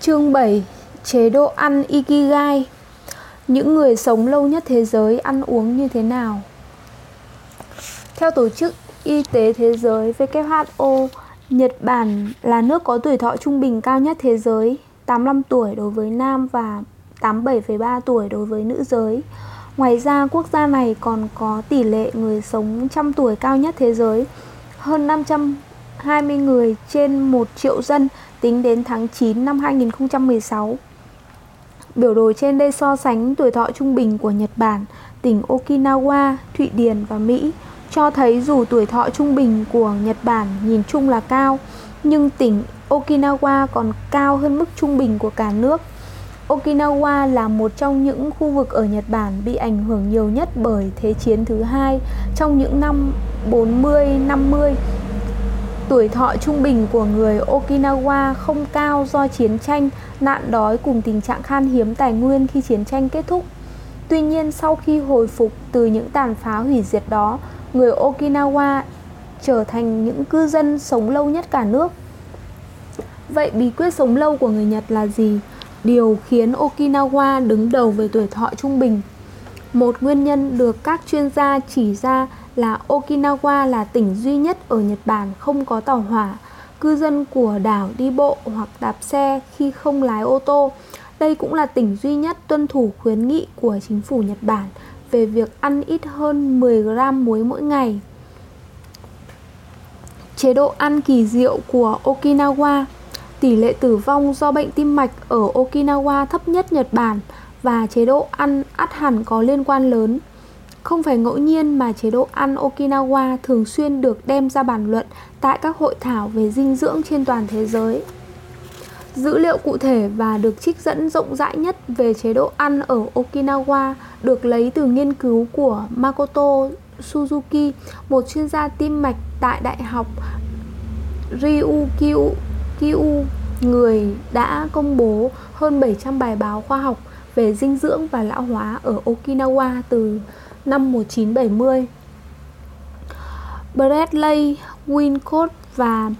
Chương 7 Chế độ ăn Ikigai Những người sống lâu nhất thế giới ăn uống như thế nào? Theo Tổ chức Y tế Thế giới WHO, Nhật Bản là nước có tuổi thọ trung bình cao nhất thế giới 85 tuổi đối với nam và 87,3 tuổi đối với nữ giới Ngoài ra quốc gia này còn có tỷ lệ người sống trăm tuổi cao nhất thế giới Hơn 520 người trên 1 triệu dân tính đến tháng 9 năm 2016 Biểu đồ trên đây so sánh tuổi thọ trung bình của Nhật Bản, tỉnh Okinawa, Thụy Điển và Mỹ cho thấy dù tuổi thọ trung bình của Nhật Bản nhìn chung là cao, nhưng tỉnh Okinawa còn cao hơn mức trung bình của cả nước. Okinawa là một trong những khu vực ở Nhật Bản bị ảnh hưởng nhiều nhất bởi Thế chiến thứ hai trong những năm 40-50. Tuổi thọ trung bình của người Okinawa không cao do chiến tranh, nạn đói cùng tình trạng khan hiếm tài nguyên khi chiến tranh kết thúc. Tuy nhiên, sau khi hồi phục từ những tàn phá hủy diệt đó, người Okinawa trở thành những cư dân sống lâu nhất cả nước. Vậy bí quyết sống lâu của người Nhật là gì? Điều khiến Okinawa đứng đầu về tuổi thọ trung bình. Một nguyên nhân được các chuyên gia chỉ ra là Okinawa là tỉnh duy nhất ở Nhật Bản không có tàu hỏa. Cư dân của đảo đi bộ hoặc đạp xe khi không lái ô tô. Đây cũng là tỉnh duy nhất tuân thủ khuyến nghị của chính phủ Nhật Bản về việc ăn ít hơn 10 gram muối mỗi ngày. Chế độ ăn kỳ diệu của Okinawa Tỷ lệ tử vong do bệnh tim mạch ở Okinawa thấp nhất Nhật Bản và chế độ ăn ắt hẳn có liên quan lớn. Không phải ngẫu nhiên mà chế độ ăn Okinawa thường xuyên được đem ra bàn luận tại các hội thảo về dinh dưỡng trên toàn thế giới. Dữ liệu cụ thể và được trích dẫn rộng rãi nhất về chế độ ăn ở Okinawa được lấy từ nghiên cứu của Makoto Suzuki, một chuyên gia tim mạch tại Đại học Ryukyu, người đã công bố hơn 700 bài báo khoa học về dinh dưỡng và lão hóa ở Okinawa từ năm 1970. Bradley Wincott và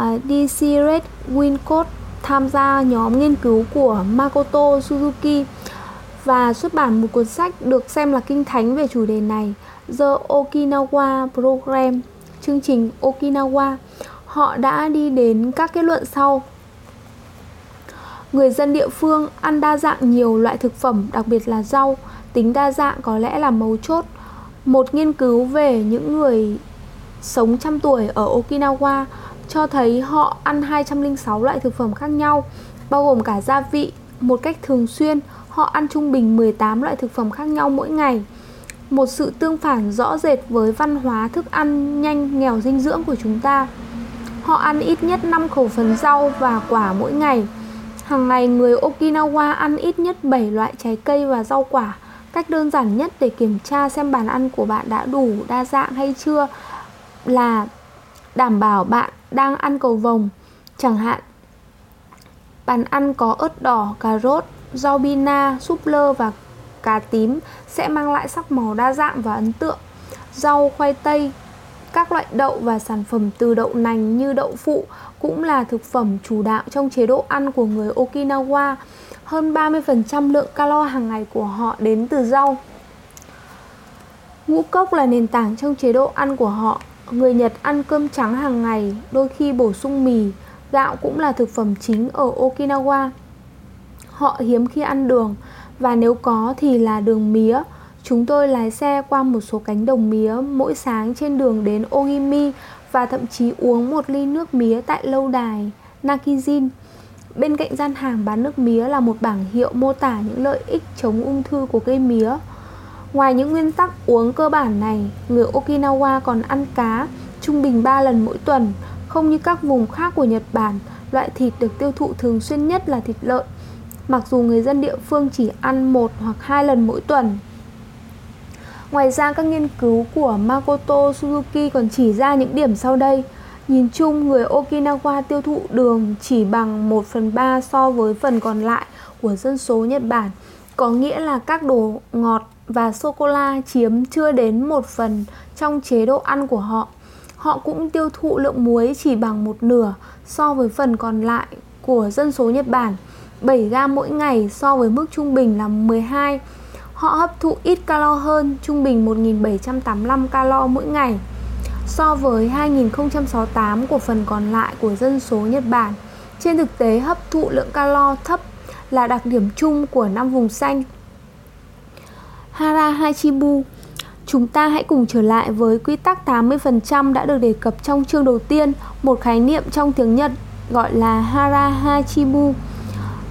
uh, Desiree Wincott tham gia nhóm nghiên cứu của Makoto Suzuki và xuất bản một cuốn sách được xem là kinh thánh về chủ đề này The Okinawa Program chương trình Okinawa họ đã đi đến các kết luận sau người dân địa phương ăn đa dạng nhiều loại thực phẩm đặc biệt là rau tính đa dạng có lẽ là mấu chốt một nghiên cứu về những người sống trăm tuổi ở Okinawa cho thấy họ ăn 206 loại thực phẩm khác nhau, bao gồm cả gia vị, một cách thường xuyên, họ ăn trung bình 18 loại thực phẩm khác nhau mỗi ngày. Một sự tương phản rõ rệt với văn hóa thức ăn nhanh nghèo dinh dưỡng của chúng ta. Họ ăn ít nhất 5 khẩu phần rau và quả mỗi ngày. Hàng ngày người Okinawa ăn ít nhất 7 loại trái cây và rau quả. Cách đơn giản nhất để kiểm tra xem bàn ăn của bạn đã đủ đa dạng hay chưa là đảm bảo bạn đang ăn cầu vồng chẳng hạn bàn ăn có ớt đỏ, cà rốt, rau bina, súp lơ và cá tím sẽ mang lại sắc màu đa dạng và ấn tượng rau, khoai tây, các loại đậu và sản phẩm từ đậu nành như đậu phụ cũng là thực phẩm chủ đạo trong chế độ ăn của người Okinawa. Hơn 30% lượng calo hàng ngày của họ đến từ rau. Ngũ cốc là nền tảng trong chế độ ăn của họ Người Nhật ăn cơm trắng hàng ngày, đôi khi bổ sung mì, gạo cũng là thực phẩm chính ở Okinawa. Họ hiếm khi ăn đường và nếu có thì là đường mía. Chúng tôi lái xe qua một số cánh đồng mía mỗi sáng trên đường đến Ogimi và thậm chí uống một ly nước mía tại lâu đài Nakijin. Bên cạnh gian hàng bán nước mía là một bảng hiệu mô tả những lợi ích chống ung thư của cây mía. Ngoài những nguyên tắc uống cơ bản này, người Okinawa còn ăn cá trung bình 3 lần mỗi tuần, không như các vùng khác của Nhật Bản, loại thịt được tiêu thụ thường xuyên nhất là thịt lợn. Mặc dù người dân địa phương chỉ ăn một hoặc hai lần mỗi tuần. Ngoài ra các nghiên cứu của Makoto Suzuki còn chỉ ra những điểm sau đây. Nhìn chung, người Okinawa tiêu thụ đường chỉ bằng 1 phần 3 so với phần còn lại của dân số Nhật Bản. Có nghĩa là các đồ ngọt và sô-cô-la chiếm chưa đến một phần trong chế độ ăn của họ. Họ cũng tiêu thụ lượng muối chỉ bằng một nửa so với phần còn lại của dân số Nhật Bản 7 gram mỗi ngày so với mức trung bình là 12. Họ hấp thụ ít calo hơn, trung bình 1.785 calo mỗi ngày so với 2068 của phần còn lại của dân số Nhật Bản. Trên thực tế, hấp thụ lượng calo thấp là đặc điểm chung của năm vùng xanh. Hara Hachibu Chúng ta hãy cùng trở lại với quy tắc 80% đã được đề cập trong chương đầu tiên, một khái niệm trong tiếng Nhật gọi là Hara Hachibu.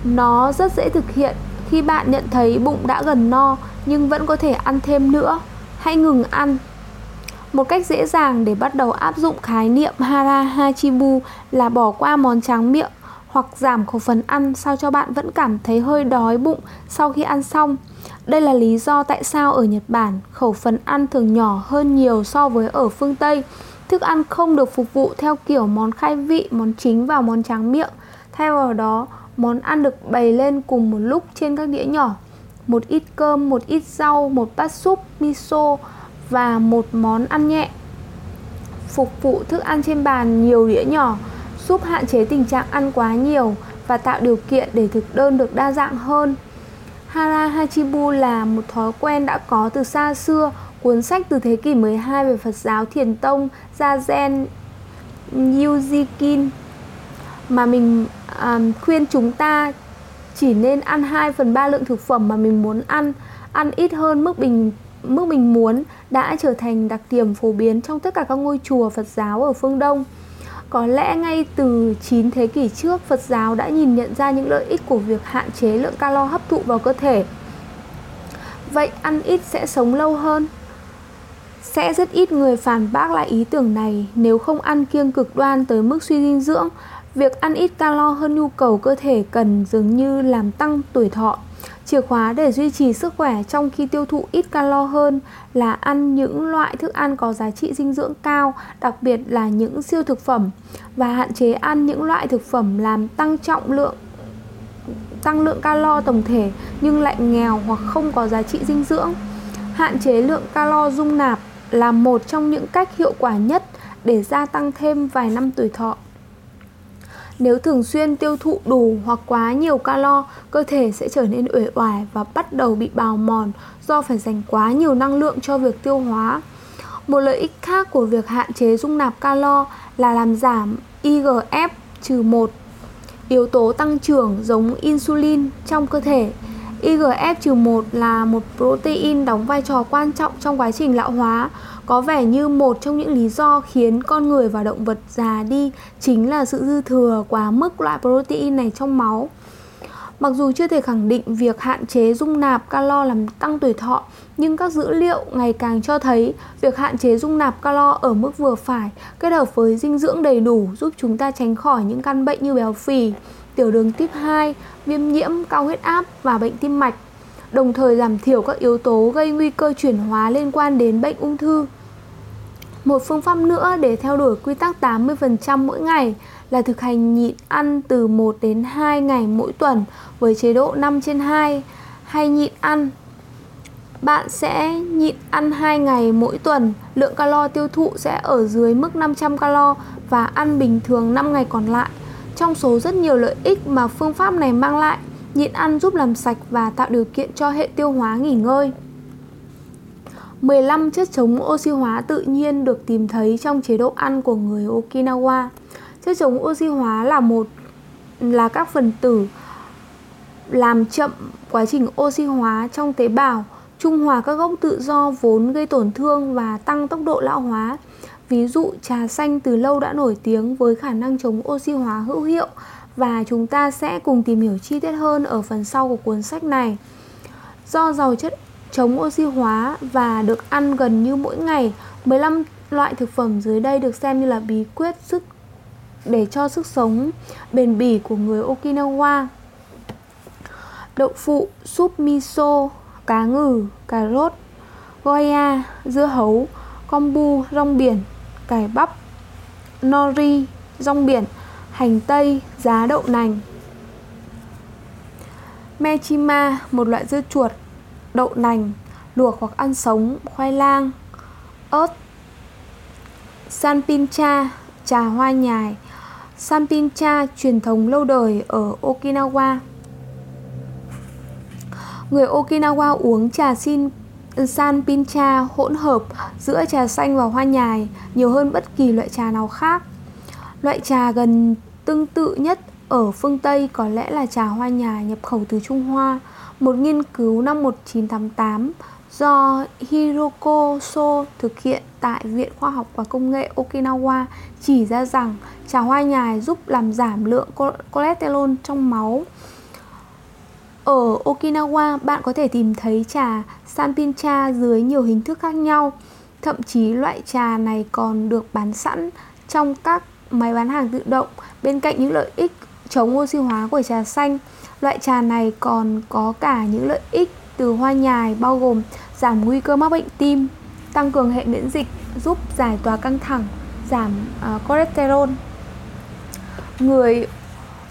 Nó rất dễ thực hiện khi bạn nhận thấy bụng đã gần no nhưng vẫn có thể ăn thêm nữa. Hãy ngừng ăn. Một cách dễ dàng để bắt đầu áp dụng khái niệm Hara Hachibu là bỏ qua món tráng miệng hoặc giảm khẩu phần ăn sao cho bạn vẫn cảm thấy hơi đói bụng sau khi ăn xong. Đây là lý do tại sao ở Nhật Bản khẩu phần ăn thường nhỏ hơn nhiều so với ở phương Tây. Thức ăn không được phục vụ theo kiểu món khai vị, món chính và món tráng miệng. Thay vào đó, món ăn được bày lên cùng một lúc trên các đĩa nhỏ. Một ít cơm, một ít rau, một bát súp, miso và một món ăn nhẹ. Phục vụ thức ăn trên bàn nhiều đĩa nhỏ giúp hạn chế tình trạng ăn quá nhiều và tạo điều kiện để thực đơn được đa dạng hơn. Hara Hachibu là một thói quen đã có từ xa xưa, cuốn sách từ thế kỷ 12 về Phật giáo Thiền Tông Zazen Yujikin mà mình um, khuyên chúng ta chỉ nên ăn 2 phần 3 lượng thực phẩm mà mình muốn ăn, ăn ít hơn mức bình mức mình muốn đã trở thành đặc điểm phổ biến trong tất cả các ngôi chùa Phật giáo ở phương Đông. Có lẽ ngay từ 9 thế kỷ trước, Phật giáo đã nhìn nhận ra những lợi ích của việc hạn chế lượng calo hấp thụ vào cơ thể. Vậy ăn ít sẽ sống lâu hơn? Sẽ rất ít người phản bác lại ý tưởng này nếu không ăn kiêng cực đoan tới mức suy dinh dưỡng. Việc ăn ít calo hơn nhu cầu cơ thể cần dường như làm tăng tuổi thọ Chìa khóa để duy trì sức khỏe trong khi tiêu thụ ít calo hơn là ăn những loại thức ăn có giá trị dinh dưỡng cao, đặc biệt là những siêu thực phẩm và hạn chế ăn những loại thực phẩm làm tăng trọng lượng tăng lượng calo tổng thể nhưng lại nghèo hoặc không có giá trị dinh dưỡng. Hạn chế lượng calo dung nạp là một trong những cách hiệu quả nhất để gia tăng thêm vài năm tuổi thọ. Nếu thường xuyên tiêu thụ đủ hoặc quá nhiều calo, cơ thể sẽ trở nên uể oải và bắt đầu bị bào mòn do phải dành quá nhiều năng lượng cho việc tiêu hóa. Một lợi ích khác của việc hạn chế dung nạp calo là làm giảm IGF-1, yếu tố tăng trưởng giống insulin trong cơ thể. IGF-1 là một protein đóng vai trò quan trọng trong quá trình lão hóa có vẻ như một trong những lý do khiến con người và động vật già đi chính là sự dư thừa quá mức loại protein này trong máu. Mặc dù chưa thể khẳng định việc hạn chế dung nạp calo làm tăng tuổi thọ, nhưng các dữ liệu ngày càng cho thấy việc hạn chế dung nạp calo ở mức vừa phải kết hợp với dinh dưỡng đầy đủ giúp chúng ta tránh khỏi những căn bệnh như béo phì, tiểu đường tuyếp 2, viêm nhiễm, cao huyết áp và bệnh tim mạch đồng thời giảm thiểu các yếu tố gây nguy cơ chuyển hóa liên quan đến bệnh ung thư. Một phương pháp nữa để theo đuổi quy tắc 80% mỗi ngày là thực hành nhịn ăn từ 1 đến 2 ngày mỗi tuần với chế độ 5 trên 2 hay nhịn ăn. Bạn sẽ nhịn ăn 2 ngày mỗi tuần, lượng calo tiêu thụ sẽ ở dưới mức 500 calo và ăn bình thường 5 ngày còn lại. Trong số rất nhiều lợi ích mà phương pháp này mang lại, nhịn ăn giúp làm sạch và tạo điều kiện cho hệ tiêu hóa nghỉ ngơi. 15 chất chống oxy hóa tự nhiên được tìm thấy trong chế độ ăn của người Okinawa. Chất chống oxy hóa là một là các phần tử làm chậm quá trình oxy hóa trong tế bào, trung hòa các gốc tự do vốn gây tổn thương và tăng tốc độ lão hóa. Ví dụ trà xanh từ lâu đã nổi tiếng với khả năng chống oxy hóa hữu hiệu và chúng ta sẽ cùng tìm hiểu chi tiết hơn ở phần sau của cuốn sách này. Do giàu chất chống oxy hóa và được ăn gần như mỗi ngày. 15 loại thực phẩm dưới đây được xem như là bí quyết sức để cho sức sống bền bỉ của người Okinawa. Đậu phụ, súp miso, cá ngừ, cà rốt, goya, dưa hấu, kombu, rong biển, cải bắp, nori, rong biển, hành tây, giá đậu nành. Mechima, một loại dưa chuột đậu nành, luộc hoặc ăn sống, khoai lang, ớt, sanpincha, trà hoa nhài, Sanpincha truyền thống lâu đời ở Okinawa. Người Okinawa uống trà xin Sanpincha hỗn hợp giữa trà xanh và hoa nhài nhiều hơn bất kỳ loại trà nào khác. Loại trà gần tương tự nhất ở phương Tây có lẽ là trà hoa nhài nhập khẩu từ Trung Hoa. Một nghiên cứu năm 1988 do Hiroko So thực hiện tại Viện Khoa học và Công nghệ Okinawa chỉ ra rằng trà hoa nhài giúp làm giảm lượng cholesterol trong máu. Ở Okinawa, bạn có thể tìm thấy trà Sanpincha dưới nhiều hình thức khác nhau. Thậm chí loại trà này còn được bán sẵn trong các máy bán hàng tự động bên cạnh những lợi ích chống oxy hóa của trà xanh. Loại trà này còn có cả những lợi ích từ hoa nhài bao gồm giảm nguy cơ mắc bệnh tim, tăng cường hệ miễn dịch, giúp giải tỏa căng thẳng, giảm uh, cholesterol. Người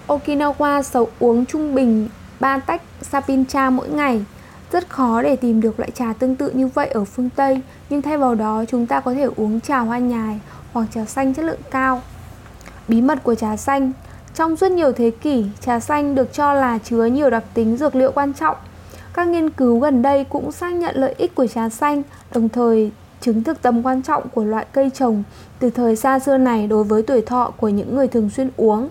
Okinawa sầu uống trung bình 3 tách sapincha mỗi ngày. Rất khó để tìm được loại trà tương tự như vậy ở phương Tây, nhưng thay vào đó chúng ta có thể uống trà hoa nhài hoặc trà xanh chất lượng cao. Bí mật của trà xanh trong suốt nhiều thế kỷ, trà xanh được cho là chứa nhiều đặc tính dược liệu quan trọng các nghiên cứu gần đây cũng xác nhận lợi ích của trà xanh, đồng thời chứng thực tầm quan trọng của loại cây trồng từ thời xa xưa này đối với tuổi thọ của những người thường xuyên uống.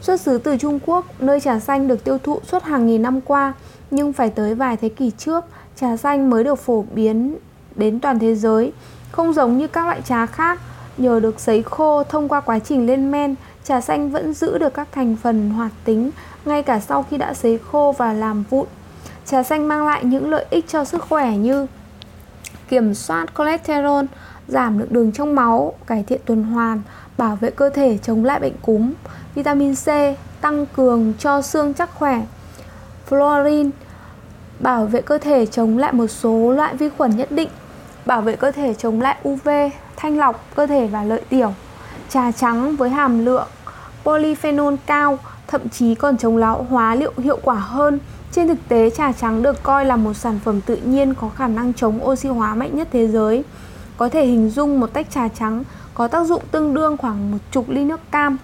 Xuất xứ từ Trung Quốc, nơi trà xanh được tiêu thụ suốt hàng nghìn năm qua, nhưng phải tới vài thế kỷ trước, trà xanh mới được phổ biến đến toàn thế giới. Không giống như các loại trà khác, nhờ được sấy khô thông qua quá trình lên men, trà xanh vẫn giữ được các thành phần hoạt tính ngay cả sau khi đã sấy khô và làm vụn. Trà xanh mang lại những lợi ích cho sức khỏe như kiểm soát cholesterol, giảm lượng đường trong máu, cải thiện tuần hoàn, bảo vệ cơ thể chống lại bệnh cúm, vitamin C, tăng cường cho xương chắc khỏe, fluorine, bảo vệ cơ thể chống lại một số loại vi khuẩn nhất định, bảo vệ cơ thể chống lại UV, thanh lọc cơ thể và lợi tiểu. Trà trắng với hàm lượng polyphenol cao, thậm chí còn chống lão hóa liệu hiệu quả hơn trên thực tế, trà trắng được coi là một sản phẩm tự nhiên có khả năng chống oxy hóa mạnh nhất thế giới. Có thể hình dung một tách trà trắng có tác dụng tương đương khoảng một chục ly nước cam.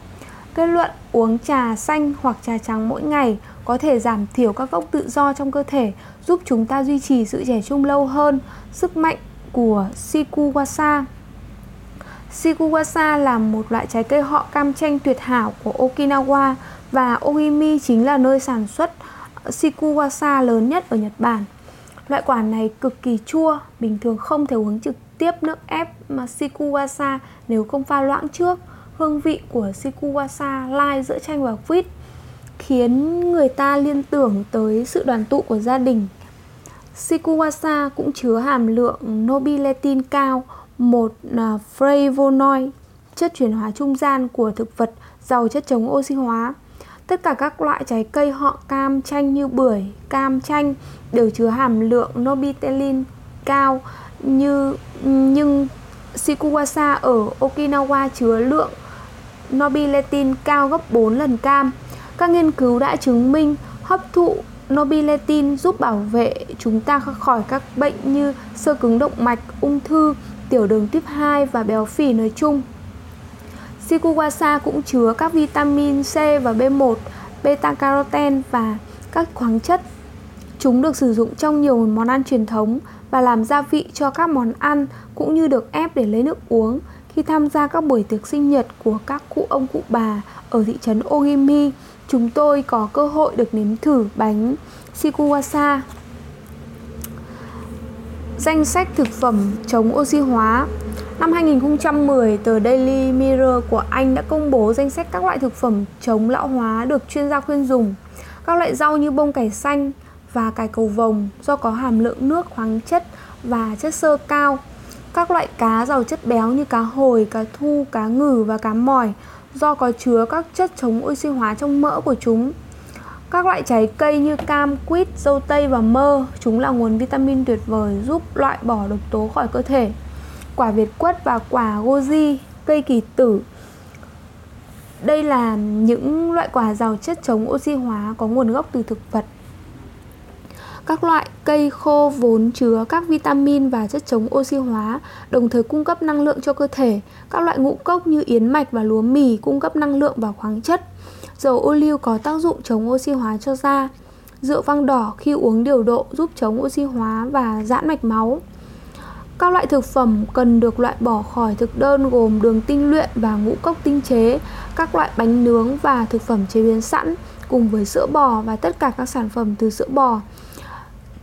Kết luận uống trà xanh hoặc trà trắng mỗi ngày có thể giảm thiểu các gốc tự do trong cơ thể, giúp chúng ta duy trì sự trẻ trung lâu hơn. Sức mạnh của Shikuwasa Shikuwasa là một loại trái cây họ cam chanh tuyệt hảo của Okinawa và Ohimi chính là nơi sản xuất Shikuwasa lớn nhất ở Nhật Bản. Loại quả này cực kỳ chua, bình thường không thể uống trực tiếp nước ép mà Shikuwasa nếu không pha loãng trước. Hương vị của Shikuwasa lai giữa chanh và quýt khiến người ta liên tưởng tới sự đoàn tụ của gia đình. Sikuwasa cũng chứa hàm lượng nobiletin cao, một à, flavonoid, chất chuyển hóa trung gian của thực vật giàu chất chống oxy hóa. Tất cả các loại trái cây họ cam chanh như bưởi, cam chanh đều chứa hàm lượng nobitelin cao như nhưng Sikuwasa ở Okinawa chứa lượng nobiletin cao gấp 4 lần cam. Các nghiên cứu đã chứng minh hấp thụ nobiletin giúp bảo vệ chúng ta khỏi các bệnh như sơ cứng động mạch, ung thư, tiểu đường tuyếp 2 và béo phì nói chung. Sikuwasa cũng chứa các vitamin C và B1, beta carotene và các khoáng chất. Chúng được sử dụng trong nhiều món ăn truyền thống và làm gia vị cho các món ăn cũng như được ép để lấy nước uống khi tham gia các buổi tiệc sinh nhật của các cụ ông cụ bà ở thị trấn Ogimi. Chúng tôi có cơ hội được nếm thử bánh Shikuwasa. Danh sách thực phẩm chống oxy hóa Năm 2010, tờ Daily Mirror của Anh đã công bố danh sách các loại thực phẩm chống lão hóa được chuyên gia khuyên dùng. Các loại rau như bông cải xanh và cải cầu vồng do có hàm lượng nước, khoáng chất và chất xơ cao. Các loại cá giàu chất béo như cá hồi, cá thu, cá ngừ và cá mòi do có chứa các chất chống oxy hóa trong mỡ của chúng. Các loại trái cây như cam, quýt, dâu tây và mơ, chúng là nguồn vitamin tuyệt vời giúp loại bỏ độc tố khỏi cơ thể quả việt quất và quả goji, cây kỳ tử. Đây là những loại quả giàu chất chống oxy hóa có nguồn gốc từ thực vật. Các loại cây khô vốn chứa các vitamin và chất chống oxy hóa, đồng thời cung cấp năng lượng cho cơ thể. Các loại ngũ cốc như yến mạch và lúa mì cung cấp năng lượng và khoáng chất. Dầu ô liu có tác dụng chống oxy hóa cho da. Rượu vang đỏ khi uống điều độ giúp chống oxy hóa và giãn mạch máu. Các loại thực phẩm cần được loại bỏ khỏi thực đơn gồm đường tinh luyện và ngũ cốc tinh chế, các loại bánh nướng và thực phẩm chế biến sẵn cùng với sữa bò và tất cả các sản phẩm từ sữa bò.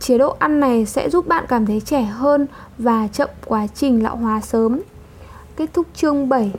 Chế độ ăn này sẽ giúp bạn cảm thấy trẻ hơn và chậm quá trình lão hóa sớm. Kết thúc chương 7